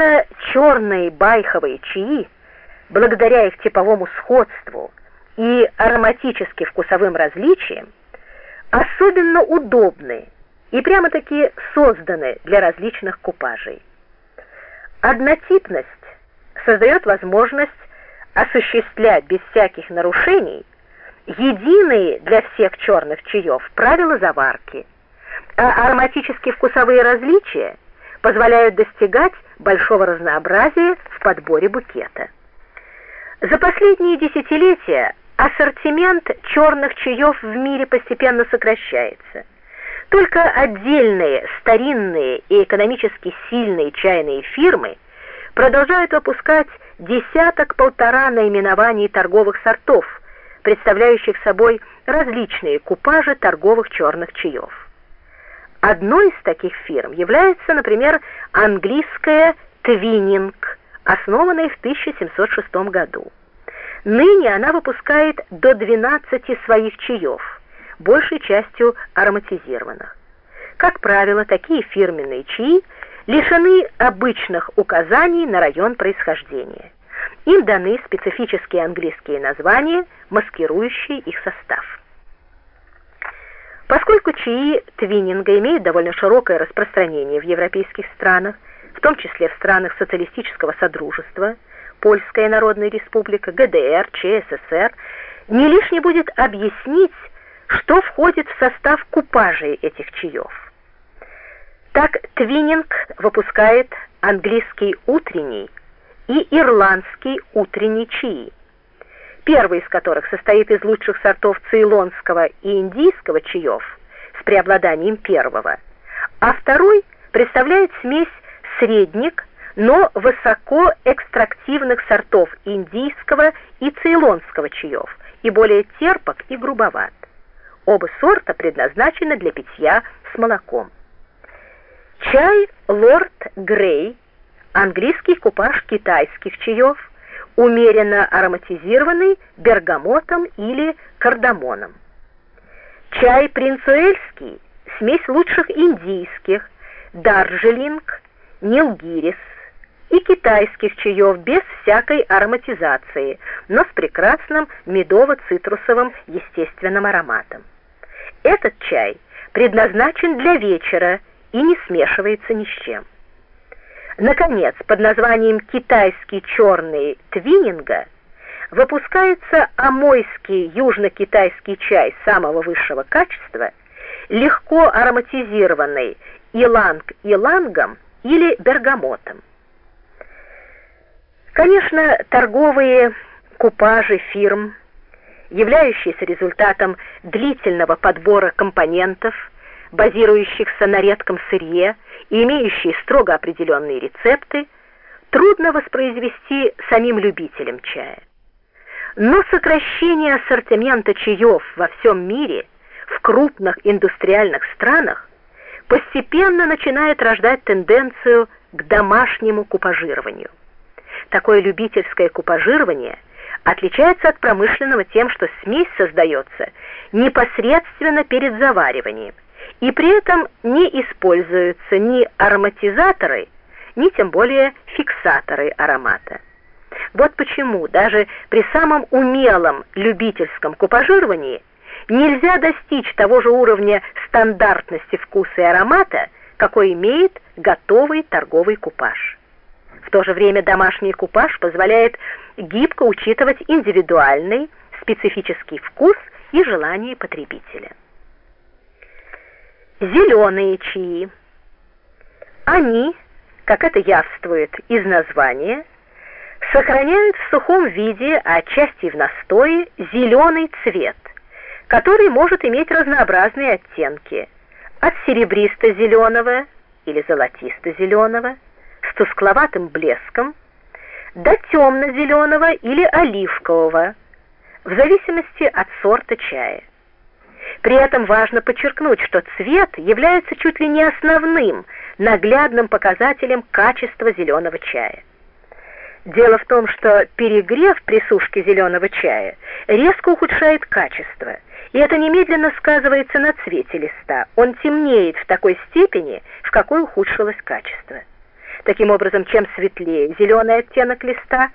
Именно черные байховые чаи, благодаря их типовому сходству и ароматически-вкусовым различиям, особенно удобны и прямо-таки созданы для различных купажей. Однотипность создает возможность осуществлять без всяких нарушений единые для всех черных чаев правила заварки, а ароматические вкусовые различия позволяют достигать большого разнообразия в подборе букета. За последние десятилетия ассортимент черных чаев в мире постепенно сокращается. Только отдельные старинные и экономически сильные чайные фирмы продолжают выпускать десяток-полтора наименований торговых сортов, представляющих собой различные купажи торговых черных чаев. Одной из таких фирм является, например, английская Твининг, основанная в 1706 году. Ныне она выпускает до 12 своих чаев, большей частью ароматизированных. Как правило, такие фирменные чаи лишены обычных указаний на район происхождения. Им даны специфические английские названия, маскирующие их состав. Поскольку чаи твиннинга имеют довольно широкое распространение в европейских странах, в том числе в странах социалистического содружества, Польская Народная Республика, ГДР, ЧССР, не лишне будет объяснить, что входит в состав купажей этих чаев. Так Твиннинг выпускает английский утренний и ирландский утренний чаи первый из которых состоит из лучших сортов цейлонского и индийского чаев с преобладанием первого, а второй представляет смесь средних, но высоко экстрактивных сортов индийского и цейлонского чаев и более терпок и грубоват. Оба сорта предназначены для питья с молоком. Чай Лорд Грей, английский купаж китайских чаев, умеренно ароматизированный бергамотом или кардамоном. Чай принцуэльский – смесь лучших индийских, дарджелинг, нилгирис и китайских чаев без всякой ароматизации, но с прекрасным медово-цитрусовым естественным ароматом. Этот чай предназначен для вечера и не смешивается ни с чем. Наконец, под названием «Китайский черный твининга» выпускается амойский южно-китайский чай самого высшего качества, легко ароматизированный иланг-илангом или бергамотом. Конечно, торговые купажи фирм, являющиеся результатом длительного подбора компонентов, базирующихся на редком сырье и имеющие строго определенные рецепты, трудно воспроизвести самим любителям чая. Но сокращение ассортимента чаев во всем мире в крупных индустриальных странах постепенно начинает рождать тенденцию к домашнему купажированию. Такое любительское купажирование отличается от промышленного тем, что смесь создается непосредственно перед завариванием, и при этом не используются ни ароматизаторы, ни тем более фиксаторы аромата. Вот почему даже при самом умелом любительском купажировании нельзя достичь того же уровня стандартности вкуса и аромата, какой имеет готовый торговый купаж. В то же время домашний купаж позволяет гибко учитывать индивидуальный, специфический вкус и желания потребителя. Зеленые чаи. Они, как это явствует из названия, сохраняют в сухом виде, а отчасти в настое, зеленый цвет, который может иметь разнообразные оттенки, от серебристо-зеленого или золотисто-зеленого с тускловатым блеском до темно-зеленого или оливкового, в зависимости от сорта чая. При этом важно подчеркнуть, что цвет является чуть ли не основным, наглядным показателем качества зеленого чая. Дело в том, что перегрев при сушке зеленого чая резко ухудшает качество, и это немедленно сказывается на цвете листа. Он темнеет в такой степени, в какой ухудшилось качество. Таким образом, чем светлее зеленый оттенок листа,